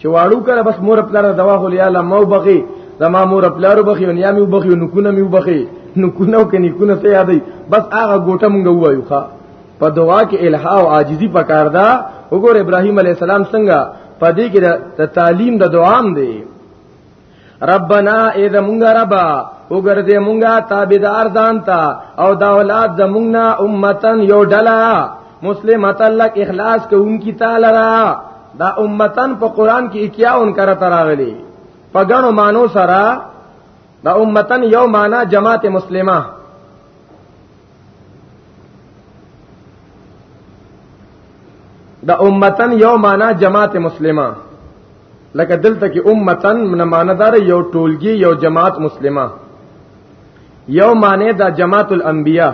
چې واړو کړه بس مور خپل دوا خو لیا لمو بغي زما مور خپل بغي نیا میو بغي نو کو نه میو بغي نو کو نو کني کو نه ته یادې بس هغه ګوټه مونږ وایو ښا په دعا کې الها او عاجزي پکار ده وګور ابراهيم عليه السلام څنګه پدې کې د تعلیم د دوام دی ربنا اې د مونږه ربا وګرځې مونږه تابعدار ځان ته او دا اولاد زمونږه امتن یو ډلا مسلمت لک اخلاص کوونکی تعالی را دا امتن په قران کې 51 کرا تراغلی په غنو مانو سره دا امتن یو معنا جماعت مسلمه دا امتن یو معنا جماعت مسلمه لکه دلته کې امتن من ماندار یو ټولګي یو جماعت مسلمه یو معنی دا جماعت الانبیاء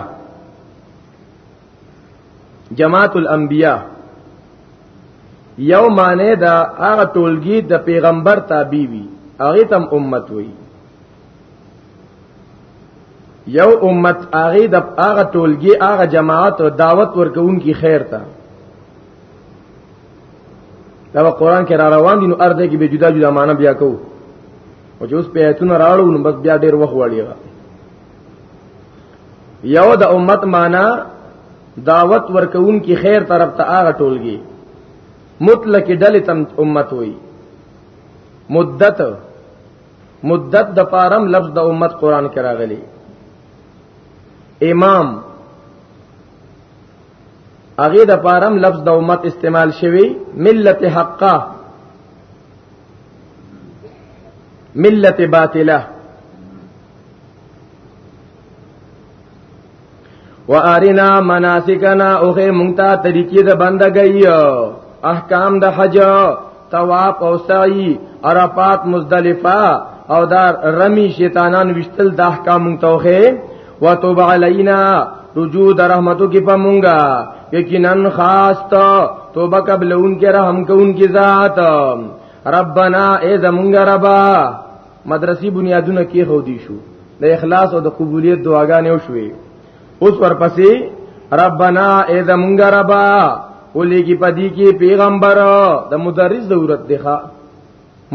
جماعت الانبیاء یو معنی دا هغه ټولګي د پیغمبر تابع وي هغه تم امت وي یو امت هغه د هغه ټولګي هغه جماعت او دعوت ورکوونکي خیر ته دا قرآن کې را روان دي نو ارده کې به جدا جدا معنی بیا کوو او چې اوس په ایتونه راړو نو بس بیا ډېر وخت وړيږي یو د امت معنا دعوت ورکون کی خیر طرف ته هغه ټولګي مطلق ډلې تم امت وي مدت مدت د پارم لفظ د امت قران کې راغلي امام هغه د پارم لفظ د امت استعمال شوی ملت حقا ملت باطله وارنا مناسکنا اوخه مونتا طریقې د بندګۍ احکام د حج طواف او سعی عرفات مزدلفه او دار رمی شیطانان وشتل د احکام مونتوخه وتوب علینا رجوع د رحمتو کې پمونګه یقینا خاص ته توبه قبل ان کې رحم کوون کې ذات ربنا ای زمونږ ربا مدرسې بنیادونه کې خو دی شو د اخلاص او د قبولیت دعاګانې وشوي اوس ورپسې ربنا ای زمونږ ربا ولې کې پدی کې پیغمبر د مدرس ضرورت دی ښا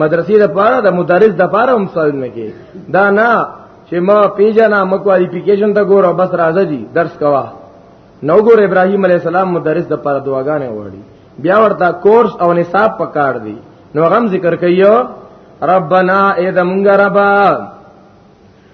مدرسې د پاره د مدرس د پاره هم سوال نه کې دا نه چې ما پیژنه ما کوالیفیکیشن ته ګوره بس راځه دي درس کوا نو ګور ابراهیم علی السلام مدرس د پاره دعاګانې وړي بیا ورته کورس او نصاب پکار دي نو غم ذکر کایو ربنا اذا منغ ربا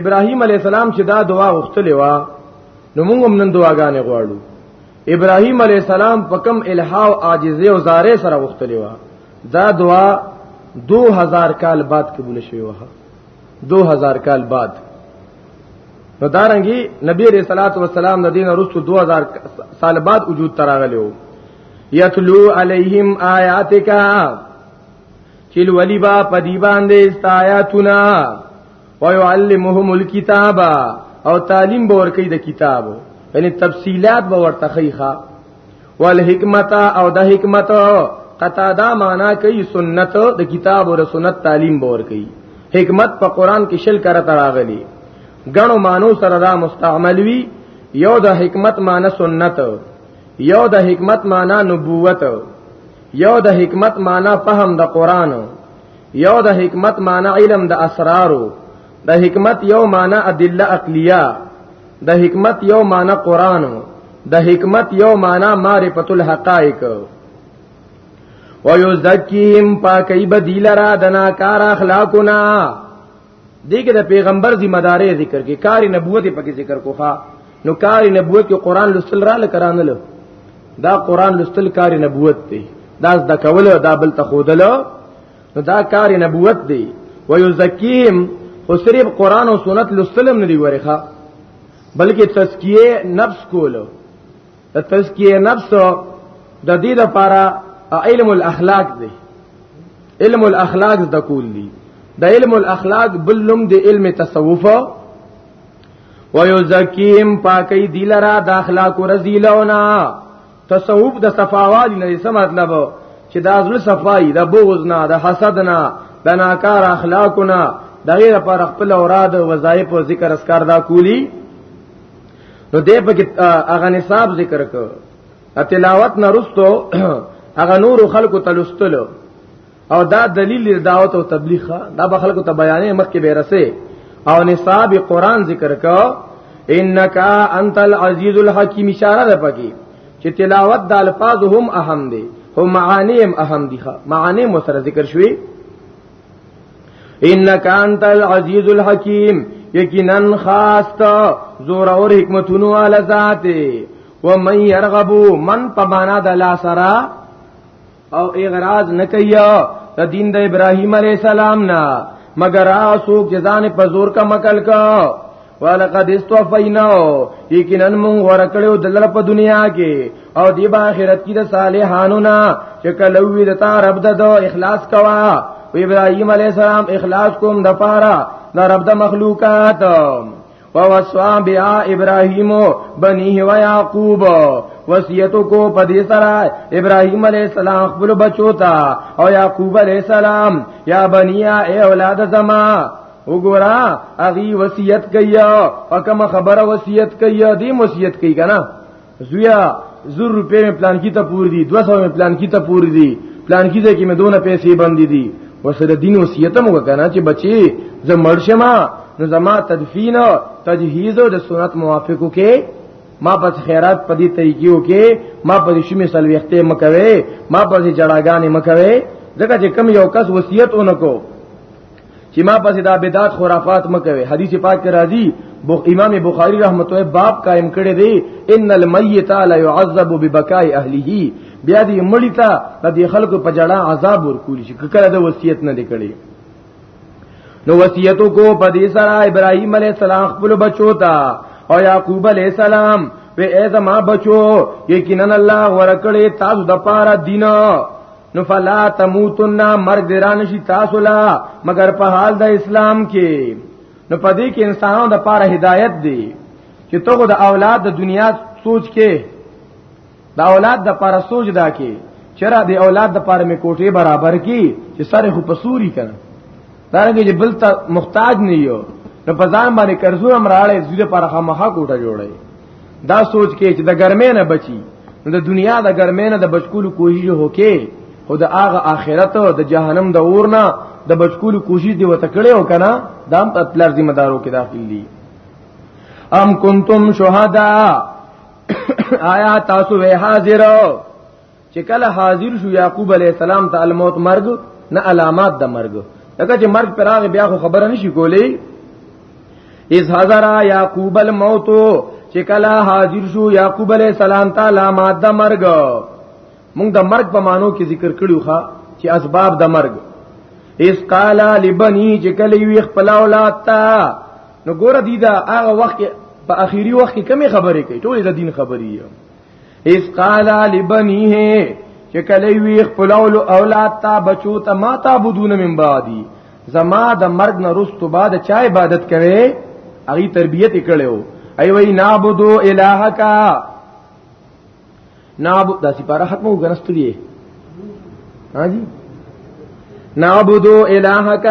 ابراهيم عليه السلام چې دا دعا وختلې و نو موږ هم نن دعاګانې غواړو ابراهيم عليه السلام په کم الها او عاجزي او زارې سره وختلې و دا دعا 2000 کال بعد قبول شوی و 2000 کال بعد نو دارنګي نبی عليه الصلاه والسلام د دین وروسته 2000 سال بعد وجود تراغلی وو یتلو علیہم آیاتکا چل ولی با پدی باندې استایاتنا ويعلمهم الكتاب او تعلیم به ورکی د کتاب یعنی تفصيلات به ورته خيخه والحکمت او د حکمت قطا دا معنا کوي سنت د کتاب او سنت تعلیم به ورکی حکمت په قران کې شل کړه تراغلی غنو مانو سره دا مستعمل وی یو د حکمت معنی سنت یو د حکمت معنی نبوت یو د حکمت معنی فهم د قران یو د حکمت معنی علم د اسرارو د حکمت یو معنی ادله عقلیه د حکمت یو معنی قران د حکمت یو معنی معرفت الحقائق ويزكيهم پاکي بدیل را دنا کار اخلاقنا دغه د پیغمبر ذمہ داري ذکر کې کار نبوت په کې ذکر کوخه نو کار نبوت کې قران لوستل را لکرانه له دا قران لوستل کار نبوت دی دا د کول دا بل تخودل نو دا کار نبوت دی ويزکیم خو صرف قران او سنت لوستلم نه دی ورخه بلکې تزکیه نفس کولو د تزکیه نفس د دې لپاره علم الاخلاق دی علم الاخلاق د کول دی د علم الاخلاق بل لوم د علم تصوف ويزکیم پاکی دی لرا د اخلاق رزیلونا تصوف د صفاوال نه څه مطلب چې د ازل صفای د بغض نه د حسد نه د ناکار اخلاقونه د غیر پر خپل اوراد وظایف او ذکر اسکار دا کولی نو دې په کې هغه نصاب ذکر کو تلاوت نه رستو هغه نور خلکو تلستلو او دا دلیل دعوت او تبلیغ دا به خلکو ته بیانې مخکې به رسې او نصاب قران ذکر کو انک انت العزیز الحکیم اشاره ده پکې چې تلاوت د الفاظ هم اهم دي هم معانی هم اهم دي معانی مو سره ذکر شوي انک انت العزیز الحکیم یقینا خاص تا زور اور حکمتونو والا ذات و من يرغبو من پمانا د لا سرا او اغراض نکیا د دین د ابراهیم علی السلام نا مگر اسو جزان په زور کا مکل کا ولقد استوفیناو یقینا مون غره کړو دلر په دنیا کې او دی با آخرت کې د صالحانو نا چې کله وی د تا رب د اخلاص کوا او ابراهیم علی السلام اخلاص کوم د پاره د رب د مخلوقات ووصوا بیا ابراهیم بنیه و یعقوب وصیتو کو په دې سره ابراهیم علی السلام خپل بچو ته او یعقوب علی السلام یا بنیا ای اولاد زما وګورا اغي وصیت کیا پکم خبره وصیت کیا دی وصیت کی کنه زویا زر روپے میں پلان کی ته پور دی 200 میں پلان کی ته پور دی پلان کی ځکه مې دونه پیسې باندې دي وسره دین وصیت مو کنه چې بچي زه مرشما نو زما تدفین او تجهیز او د سنت موافقو کې ما پس خیرات پدی طریقیو کې ما پس شمی سلویخته مکوي ما پس جړاګانې مکوي ځکه چې کم یو کس وصیت اونکو چې ما پسې دا بدعت خرافات مکوي حدیث پاک کې راځي امام بخاری رحمت الله باب قائم کړی دی ان المیت لا يعذب ببکاء اهله بیا دې مړی ته د دې خلکو په جړه عذاب ورکول شي کله د وصیت نه لیکړي نو وصیتو کو په دې سره ابراهیم علی السلام خپل بچو ته او یعقوب علی السلام په ای زما بچو یقینا الله ورکړې تاسو د پاره دینه نو فلا تموتن مرګ دران شي تاسو لا مگر په حال د اسلام کې نو په دې کې انسانانو د پاره هدایت دی چې ته د اولاد د دنیا سوچ کې د اولاد د پاره سوچ دا کې چرا د اولاد د پاره می کوټه برابر کی چې سره خو پسوري کړه دا رنګه چې بل ته محتاج نه یو نو په ځان باندې قرضو امراله زیره پر خامخا کوټه جوړي دا سوچ کې چې د ګرمې نه بچي نو د دنیا د ګرمې نه د بچکول کوشش وکي خو د هغه آخرت او د جهنم د اور نه د بچکول کوشش دی وته کړي او کنه دام په پلار ذمہ دارو کې داخل دي ام کنتم شهدا آیا تاسو وه حاضر چې کله حاضر شو یعقوب علی السلام ته الموت مرګ نه علامات د مرګ لکه چې مرګ پر هغه بیا خو خبره نشي کولی از حضر یعقوب الموت چې کله حاضر شو یعقوب علی السلام ته علامات د مرګ موږ د مرګ په مانو کې ذکر کړیو ښا چې اسباب د مرګ اس قال لبني چې کله وی خپل اولاد ته نو ګوره دی دا هغه وخت په اخیری وخت کې کمی خبرې کوي ټول د دین خبرې یو اس قال لبنيه چې کله وی خپل اولاد ته بچو ته ما تعبدون من بعدي زما د مرګ نه رستو بعد چا عبادت کوي اغي تربيت کړو ای وی نعبدو الہک نعبد د سپاره ختمو غنستلی ها جی نعبدو الہک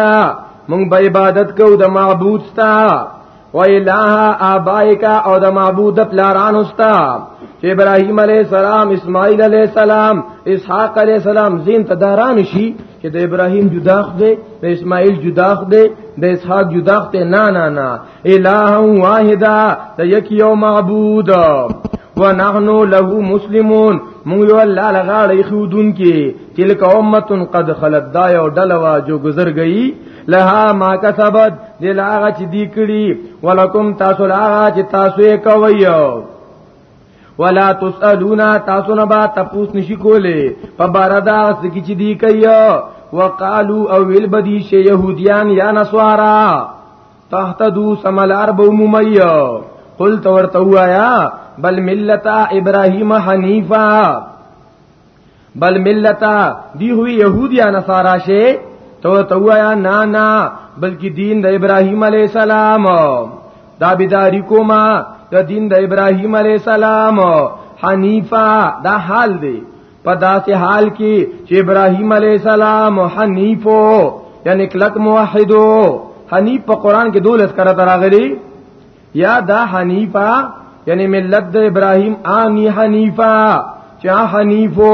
مونږ به عبادت کوو د معبود ستا و الہ آبائک او د معبود پلاران استا چې ابراهیم علی السلام اسماعیل علی السلام اسحاق علی السلام زین تداران شي چې د ابراهیم جدا خده د اسماعیل جدا خده د اسحاق جدا خده نه نه نه الہ واحده د یک یو معبود و نحنو له مسلمون مونږ یو الله لغاړی خودون کې تلک امه قد خلت دا یو ډلوا جو گزر گئی لها ما کسبت دل هغه چې دی کړی ولکم تاسو هغه چې تاسو یې کوي ولا تسالون تاسو نه با تاسو نشی کوله په بار دا سکی چې دی کوي وقالو او ویل بدی شه يهوديان یا نسوارا تحت دو سمل ارب ممیو قل تورتو آیا بل ملتا ابراهیم حنیفا بل ملتا دی ہوئی یہود یا نصارا شے تو تو یا نا نا بلکہ دین د ابراہیم علیہ السلام دا بیداری کوما دا دین د ابراہیم علیہ السلام حنیفا دا حال دی په داسې حال کې چې ابراهيم عليه السلام حنيفو یعنی کلک موحدو حنیف په قران کې دولت کرا دراغلی یا دا حنیفا یعنی ملت د ابراهیم انی حنیفا چې حنیفو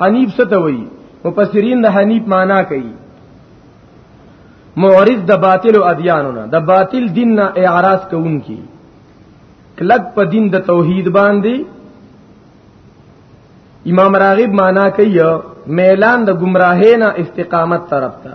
حنیف څه ته وایي مفسرین د حنیف معنا کوي معرض د باطل او ادیانونه د باطل دین نه اعراض کوونکی کلک په دین د توحید باندې امام راغب معنا کوي میلان د گمراهی نه استقامت طرف ته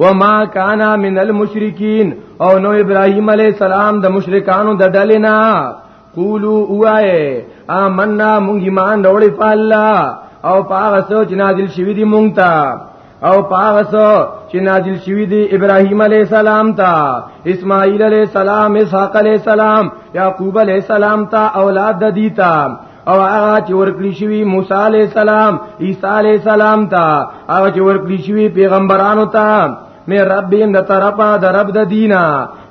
وما کان من المشرکین او نو ابراهیم علی السلام د مشرکانو د ډلې نه قولو اوائے آمنا مونږ ایمان راوړې په الله او پاغه سو چې نازل شوی دی مونږ ته او پاغه سو چې نازل شوی دی ابراهیم علی السلام ته اسماعیل علی السلام اسحاق علی السلام یعقوب علی السلام ته اولاد د دیتا او هغه چې ورکړی شوی موسی علی السلام عیسی علی السلام ته هغه چې ورکړی شوی پیغمبرانو ته مې رب دې د طرفه د رب د دینا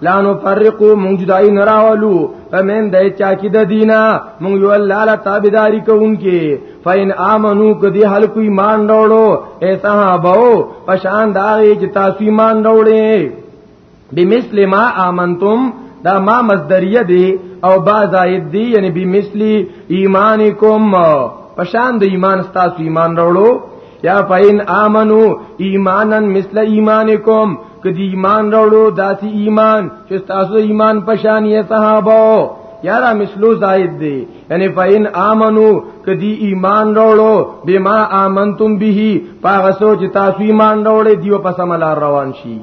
لانو فرقو مونږ جدای نه راولو فمن د چا کې د دینا مونږ یو الله لا تابعداري کوونکې فین امنو کدی هل کو ایمان راوړو ایسا بو پشان دا چې تاسو ایمان راوړې بمثل ما امنتم دا ما مصدریه دی او با زائد دی یعنی بمثل ایمانکم پشان د ایمان ستاسو ایمان راوړو یا فین امنو ایمانن مثل ایمانکم کدی ایمان راوړو داسی ایمان چې تاسو ایمان پشان یې صحابه یارا مثلو زائد دی یعنی فین امنو کدی ایمان راوړو بما امنتم به پاغه سوچ تاسو ایمان راوړې دیو پس عمل روان شي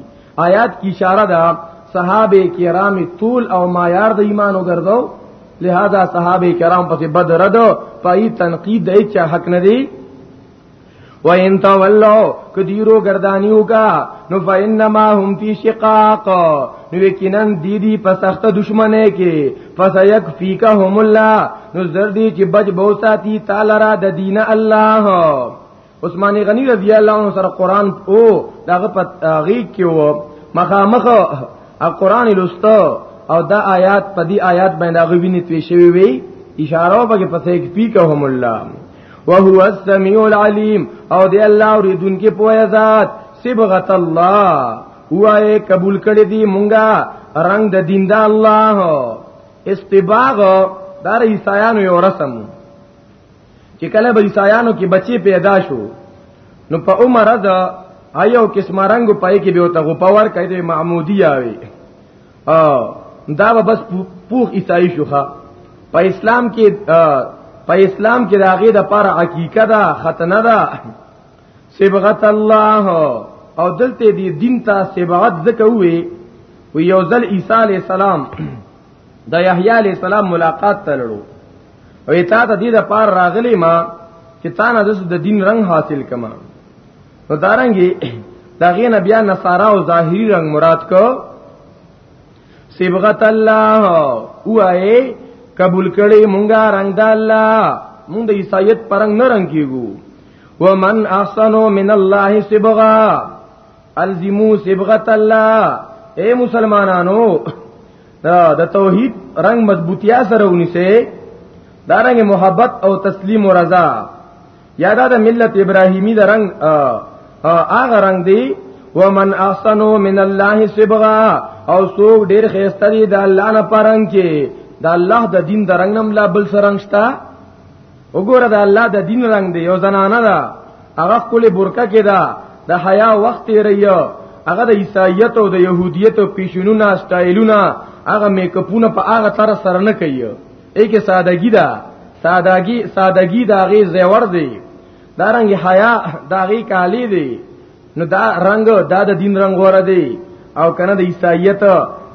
آیات کی اشاره ده صحابه کرام طول او معیار د ایمان وګرځاو لہذا صحابه کرام پس بدر دو پای تنقید د چا حق نه دی و ان تولوا کدیرو گردانیو کا نو فینما هم فی شقاق نو یقینا دی دی په سخت دشمنه کې فسیک فیکهم الله نو زردی چې بج بوساتی تعالی را د دین الله عثمان غنی رضی الله عنه سره قران او داغه په غی کې و مخامخ قران لوستو او دا آیات په دې آیات باندې هغه ویني توی شوی وی اشاره وبګه پسې کې پی کوم الله وهو السميع العليم او دی الله اوریدون کې پوهه ذات صبغت الله وای قبول کړی دی مونږه رنگ د دین د الله استباغ دار عیسایانو یو رسم چې کله به عیسایانو کې بچي پیدا شو نو په عمر دا ایو قسم رنگ پای کې به وته غپور کای دی معمودی آوي او دا به بس پوخ عیسائی شوخه په اسلام کې په اسلام کې راغې د پر حقیقت ده ختنه ده صبغت الله او دلته دی دین ته صبغت ځکه وې و یو ځل عیسی علی السلام د یحیی علی السلام ملاقات ته لړو او تا ته دې د پار راغلی ما چې تا نه د دین رنگ حاصل کما نو دارنګي داغه نه بیا نصارا او ظاهری رنگ مراد کو صبغت الله اوه قبول کړي مونږه رنگ د الله مونږ د عیسایت پرنګ نه رنگ کیګو ومن احسنو من الله صبغه الزمو صبغت الله اے مسلمانانو د توحید رنگ مضبوطیا سره ونیسه دا رنگ محبت او تسلیم و رضا یادا د ملت ابراهیمی د رنگ هغه رنگ دی ومن احسنو من الله صبغا او سوق ډیر خیسته دی د الله نه پرنګ کې د الله د دین د رنگ نم لا بل سرنګ شتا وګوره دا الله د دین رنگ دی یو زنانه ده هغه خپل برکه کې ده د حیا وخت یې هغه د عیسایت او د يهودیت او پیشنونه سټایلونه هغه میک اپونه په هغه تر سره نه کوي ایکه سادهګی ده سادهګی سادهګی دا غي زیور دی دارنګ حیا دا غي کالی دی نو دا رنگ دا د دین رنگ غوړه دی او کنه د عیسایت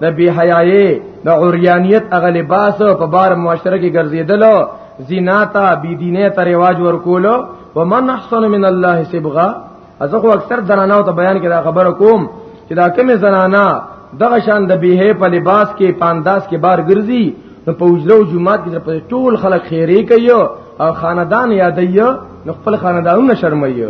د بی حیاي د اوریانیت هغه لباس په بار معاشره کې ګرځیدل زنا تا بی دینه ته رواج ورکول و من احسن من الله سبغا ازه خو اکثر زنانو ته بیان کړه خبر کوم چې دا کومه زنانا دغه شان د بیه په لباس کې پانداس کې بار ګرځي نو په وجره او جمعات کې په ټول خلک خیره کوي او خاندان یادایي نو خپل خاندانونه شرمایي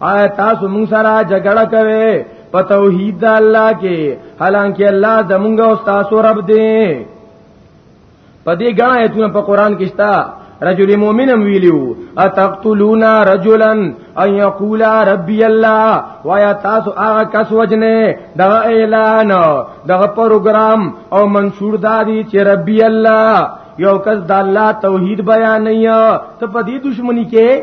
آیا تاسو موږ سره جګړه کوي په توحید د الله کې حالانکه الله زمونږ او تاسو رب دی په دې غنا ایتونه په قران کې شته رجل مؤمن ویلو اتقتلون رجلا ان یقول ربی الله وایا تاسو هغه کس وجنه دا اعلان دا پروګرام او منشور دادی چې ربی الله یو کس د الله توحید بیان نه ته په دې دشمنی کې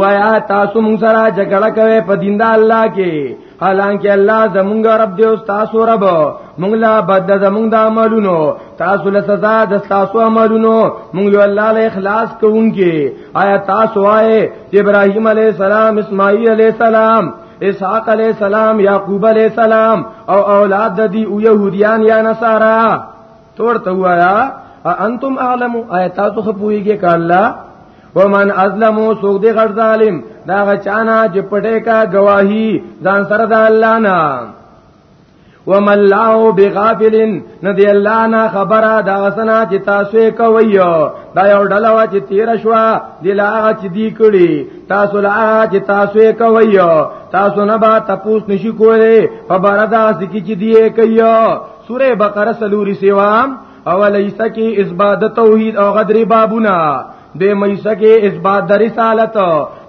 وایا تاسو مونږ سره جګړه کوي په دین د الله کې حالانکه الله زمونږ رب دی او تاسو رب مونږ لا بد زمونږ د عملونو تاسو له سزا د تاسو عملونو مونږ یو الله له اخلاص کوونکې آیا تاسو وایي چې ابراهیم علی السلام اسماعیل علی السلام اسحاق علی السلام یعقوب علی السلام او اولاد د دی او يهوديان یا نصارا تورته وایا انتم اعلم آیا تاسو خپويږئ ک الله ومن ازلمو سوق دی غړ ظالم دا غچانا چې پټه کا گواہی ځان سره د الله نه وما الله بغافل ندی الله نه خبره دا غسنا چې تاسو کوي دا یو ډله وا چې تیر شو دی لا چې دی کړي تاسو لا چې تاسو کوي تاسو نه با تپوس نشي کوله په بار دا سکی چې دی کوي سوره بقره سلوري سیوام او لیسا کې اثبات توحید او غدری بابونه د میسا کې اثبات د رسالت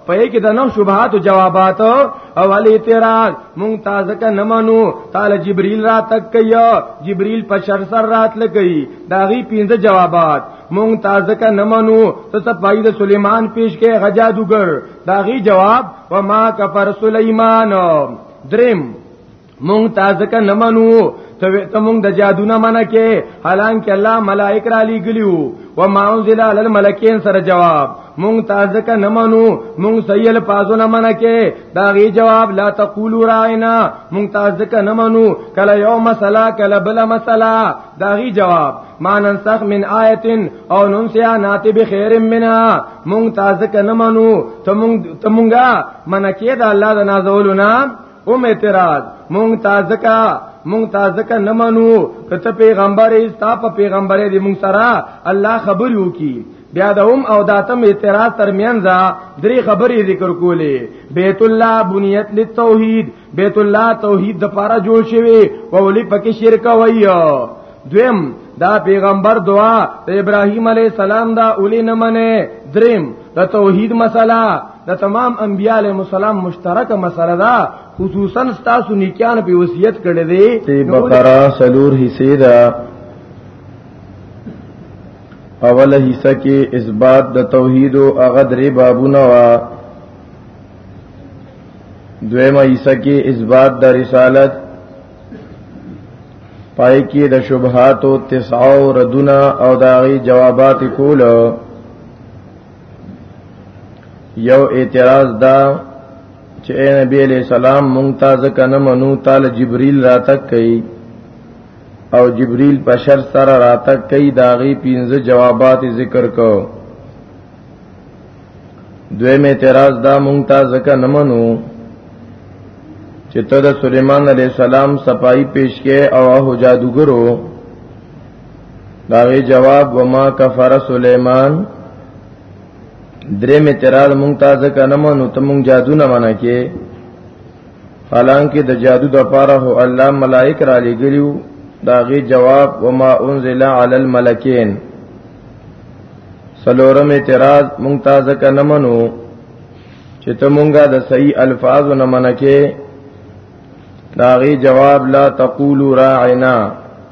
په کې د نو شبهات او جوابات او ول اعتراض مونږ تازه ک نه منو تعالی جبريل را تک کيو جبريل په شر سر رات لګي داغي پینځه جوابات مونږ تازه ک نه منو ته صفای د سليمان پیش کې غجادوګر داغي جواب وما کفر سليمان دریم مونږ تاسو کا نه منو ته ته مونږ د جادو نه منه کې حالانکه الله ملائک را لګلیو و ما انزل علی الملکین سره جواب مونږ تاسو کا نه منو مونږ سیل پازو نه منه کې دا غي جواب لا تقولوا راینا مونږ تاسو کا نه منو کله یو مسله کله بل مسله دا غي جواب ما ننسخ من آیت او ننسیا ناتی بخیر منها مونږ تاسو کا نه منو ته مونږ ته مونږه منکه دا الله د نازولو نه هم اعتراض مونږ تا زکا مونږ تا زکا نه منو کته پیغمبر ای ستا په پیغمبر دی مونږ سره الله خبر یو کی بیا د هم او داتم اعتراض ترمنځ درې خبرې ذکر کولې بیت الله بنیت للتوحید بیت الله توحید د پاره جوړ شوی او ولې پکې شرک وایو دویم دا پیغمبر دعا د ابراهیم علی السلام دا اولی نه منه دریم د توحید مسله د تمام انبیاء علیهم السلام مشترکه مسله ده خصوصا تاسو نیکان په وصیت کړی دی ته بقره سلور حصے ده اوله حصہ کې اثبات د توحید او هغه درې بابونه وا دویمه حصہ کې اثبات د رسالت پای کې د شبهات او تسعو ردونه او داغي جوابات کولو یو اعتراض دا چې اے نبی علیہ السلام مونږ تا ځکه نه منو تعالی جبرئیل راتک کړي او جبرئیل په شر سره راتک کړي داغي پنځه جوابات ذکر کو دویم اعتراض دا مونږ تا ځکه نه منو چې ته د سليمان عليه السلام صفائی پیش کې او هو جادوګرو داغه جواب وما کفر سليمان درې می تراد مونږ تازه کنه مونږ ته مونږ جادو نه منه کې حالانکه د جادو د پاره هو الله ملائک را لګلیو داغه جواب وما انزل على الملكين سلورم اعتراض مونږ تازه کنه منو چې ته مونږه د صحیح الفاظ نه منکه داغي جواب لا تقولوا راعنا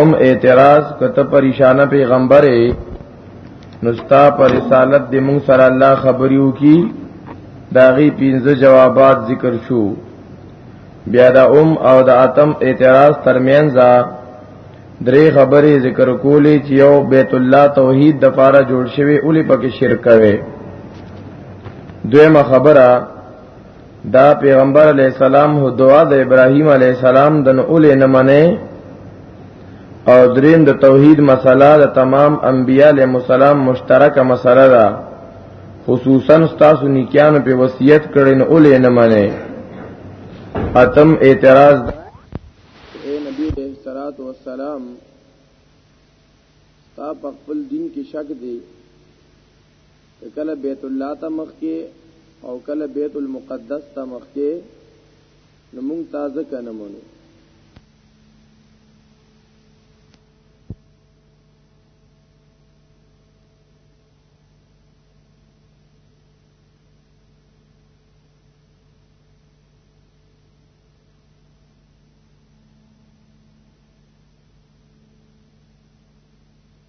ام اعتراض کته پریشانه پیغمبر نستا پر رسالت د مون سره الله خبريو کی داغي پینځه جوابات ذکر شو بیا د ام او د اتم اعتراض ترمنځ درې خبرې ذکر کولې چې یو بیت الله توحید د پاره جوړ شوی اولی پکې شرک کوي دویمه خبره دا پیغمبر علی السلام هو دعا د ابراهیم علی السلام د نقول نه منه او دریم د توحید مسله د تمام انبیاء علیهم السلام مشترکه مسله ده خصوصا تاسو نیکانو په وصیت کړي نه اولې نه منه اتم اعتراض اے نبی علیہ الصلوۃ والسلام تا په خپل دین کې شک دی کله بیت الله ته مخ کې او کله بیت المقدس ته مخ کې نو مونږ تازه کنه مونږ